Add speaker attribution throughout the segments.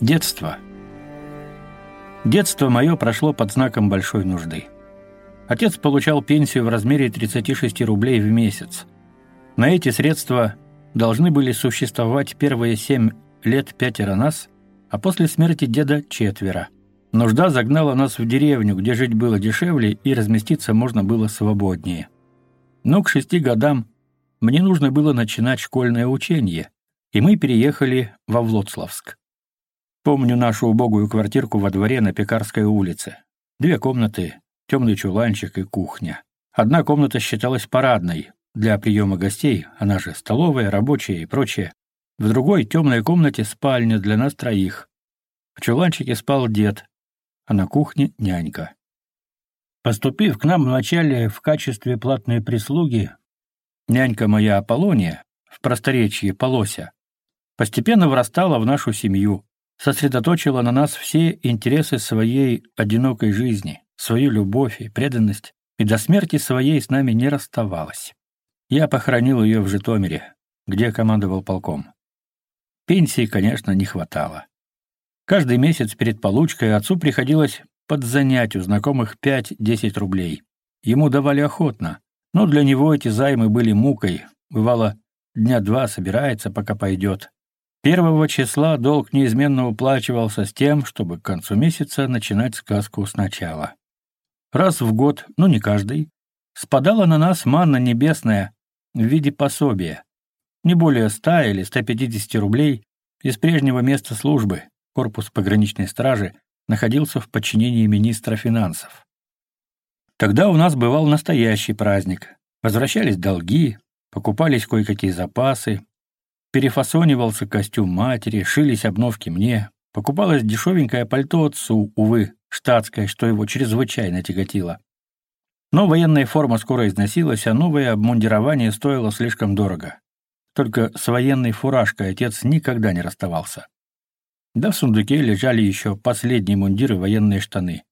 Speaker 1: Детство. Детство мое прошло под знаком большой нужды. Отец получал пенсию в размере 36 рублей в месяц. На эти средства должны были существовать первые семь лет пятеро нас, а после смерти деда четверо. Нужда загнала нас в деревню, где жить было дешевле и разместиться можно было свободнее. Но к шести годам мне нужно было начинать школьное учение, и мы переехали во Влоцлавск. Помню нашу убогую квартирку во дворе на Пекарской улице. Две комнаты, темный чуланчик и кухня. Одна комната считалась парадной для приема гостей, она же столовая, рабочая и прочее. В другой темной комнате спальня для нас троих. В чуланчике спал дед, а на кухне нянька. Поступив к нам вначале в качестве платной прислуги, нянька моя Аполлония, в просторечии Полося, постепенно врастала в нашу семью сосредоточила на нас все интересы своей одинокой жизни, свою любовь и преданность, и до смерти своей с нами не расставалась. Я похоронил ее в Житомире, где командовал полком. Пенсии, конечно, не хватало. Каждый месяц перед получкой отцу приходилось подзанять у знакомых 5-10 рублей. Ему давали охотно, но для него эти займы были мукой. Бывало, дня два собирается, пока пойдет, Первого числа долг неизменно уплачивался с тем, чтобы к концу месяца начинать сказку сначала. Раз в год, ну не каждый, спадала на нас манна небесная в виде пособия, не более 100 или 150 рублей из прежнего места службы, корпус пограничной стражи, находился в подчинении министра финансов. Тогда у нас бывал настоящий праздник. Возвращались долги, покупались кое-какие запасы, Перефасонивался костюм матери, шились обновки мне, покупалось дешевенькое пальто отцу, увы, штатское, что его чрезвычайно тяготило. Но военная форма скоро износилась, а новое обмундирование стоило слишком дорого. Только с военной фуражкой отец никогда не расставался. Да в сундуке лежали еще последние мундиры военные штаны.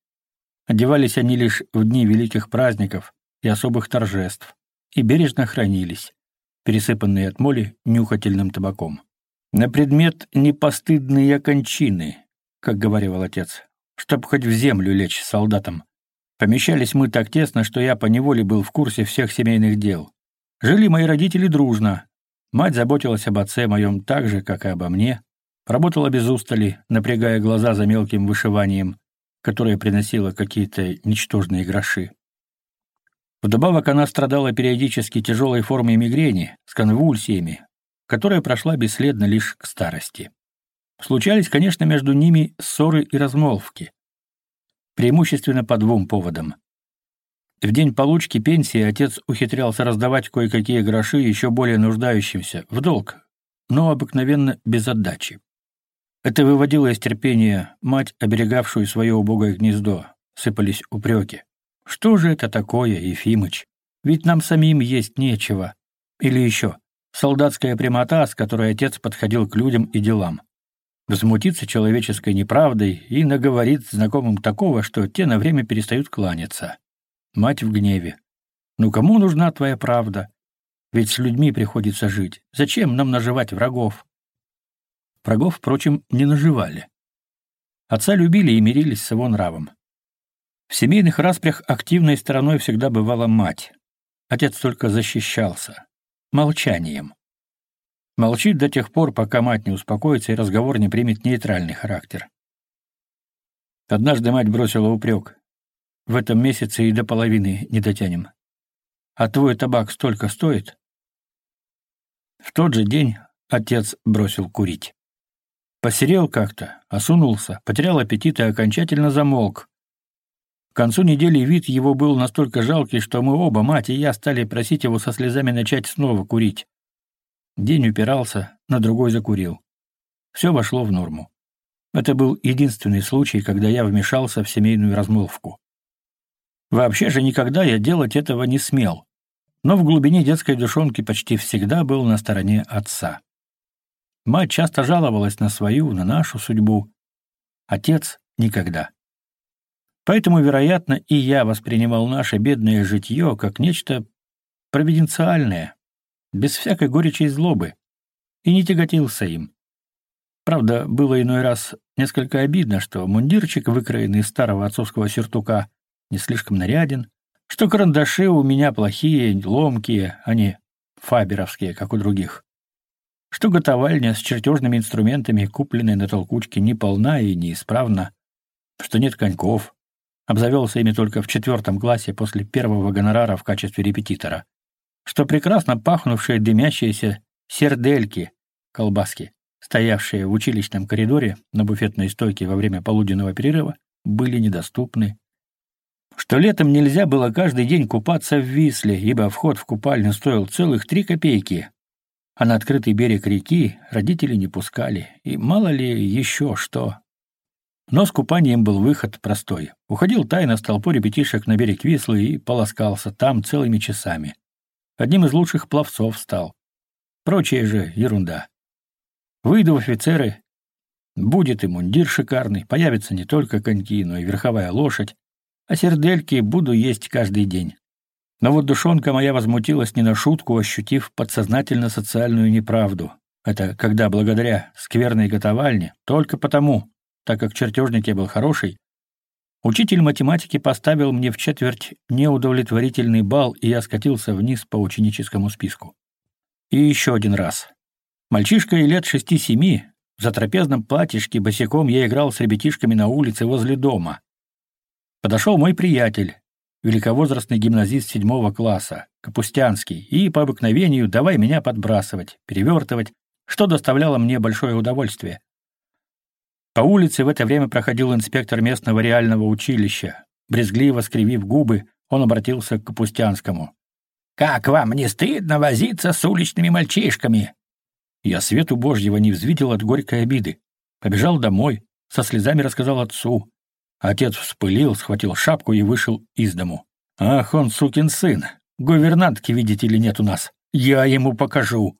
Speaker 1: Одевались они лишь в дни великих праздников и особых торжеств, и бережно хранились пересыпанные от моли нюхательным табаком. «На предмет непостыдные кончины», как говорил отец, «чтоб хоть в землю лечь солдатам». Помещались мы так тесно, что я поневоле был в курсе всех семейных дел. Жили мои родители дружно. Мать заботилась об отце моем так же, как и обо мне. Работала без устали, напрягая глаза за мелким вышиванием, которое приносило какие-то ничтожные гроши. Вдобавок она страдала периодически тяжелой формой мигрени с конвульсиями, которая прошла бесследно лишь к старости. Случались, конечно, между ними ссоры и размолвки. Преимущественно по двум поводам. В день получки пенсии отец ухитрялся раздавать кое-какие гроши еще более нуждающимся, в долг, но обыкновенно без отдачи. Это выводило из терпения мать, оберегавшую свое убогое гнездо. Сыпались упреки. Что же это такое, Ефимыч? Ведь нам самим есть нечего. Или еще, солдатская прямота, с которой отец подходил к людям и делам. Взмутиться человеческой неправдой и наговорит знакомым такого, что те на время перестают кланяться. Мать в гневе. «Ну кому нужна твоя правда? Ведь с людьми приходится жить. Зачем нам наживать врагов?» Врагов, впрочем, не наживали. Отца любили и мирились с его нравом. В семейных распрях активной стороной всегда бывала мать. Отец только защищался. Молчанием. Молчит до тех пор, пока мать не успокоится и разговор не примет нейтральный характер. Однажды мать бросила упрек. В этом месяце и до половины не дотянем. А твой табак столько стоит? В тот же день отец бросил курить. Посерел как-то, осунулся, потерял аппетит и окончательно замолк, концу недели вид его был настолько жалкий, что мы оба, мать и я, стали просить его со слезами начать снова курить. День упирался, на другой закурил. Все вошло в норму. Это был единственный случай, когда я вмешался в семейную размолвку. Вообще же никогда я делать этого не смел, но в глубине детской душонки почти всегда был на стороне отца. Мать часто жаловалась на свою, на нашу судьбу. Отец — никогда. Поэтому, вероятно, и я воспринимал наше бедное житье как нечто провиденциальное, без всякой горечи и злобы, и не тяготился им. Правда, было иной раз несколько обидно, что мундирчик, выкроенный из старого отцовского сюртука, не слишком наряден, что карандаши у меня плохие, ломкие, а не фаберовские, как у других, что готовальня с чертежными инструментами, купленной на толкучке, не полна и неисправна, что нет коньков, обзавелся ими только в четвертом классе после первого гонорара в качестве репетитора, что прекрасно пахнувшие дымящиеся сердельки, колбаски, стоявшие в училищном коридоре на буфетной стойке во время полуденного перерыва, были недоступны, что летом нельзя было каждый день купаться в Висле, ибо вход в купальню стоил целых три копейки, а на открытый берег реки родители не пускали, и мало ли еще что. Но с купанием был выход простой. Уходил тайно с толпой ребятишек на берег Вислы и полоскался там целыми часами. Одним из лучших пловцов стал. Прочее же ерунда. Выйду в офицеры, будет и мундир шикарный, появятся не только коньки, но и верховая лошадь, а сердельки буду есть каждый день. Но вот душонка моя возмутилась не на шутку, ощутив подсознательно социальную неправду. Это когда благодаря скверной готовальне, только потому, так как чертежник я был хороший, учитель математики поставил мне в четверть неудовлетворительный балл, и я скатился вниз по ученическому списку. И еще один раз. Мальчишка и лет шести-семи, в затрапезном платьишке босиком я играл с ребятишками на улице возле дома. Подошел мой приятель, великовозрастный гимназист седьмого класса, Капустянский, и по обыкновению давай меня подбрасывать, перевертывать, что доставляло мне большое удовольствие. По улице в это время проходил инспектор местного реального училища. Брезгливо скривив губы, он обратился к Капустянскому. «Как вам не стыдно возиться с уличными мальчишками?» Я свету божьего не взвидел от горькой обиды. Побежал домой, со слезами рассказал отцу. Отец вспылил, схватил шапку и вышел из дому. «Ах, он сукин сын! Гувернантки, видите ли, нет у нас! Я ему покажу!»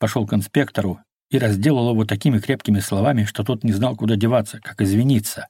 Speaker 1: Пошел к инспектору, и разделал его такими крепкими словами, что тот не знал, куда деваться, как извиниться.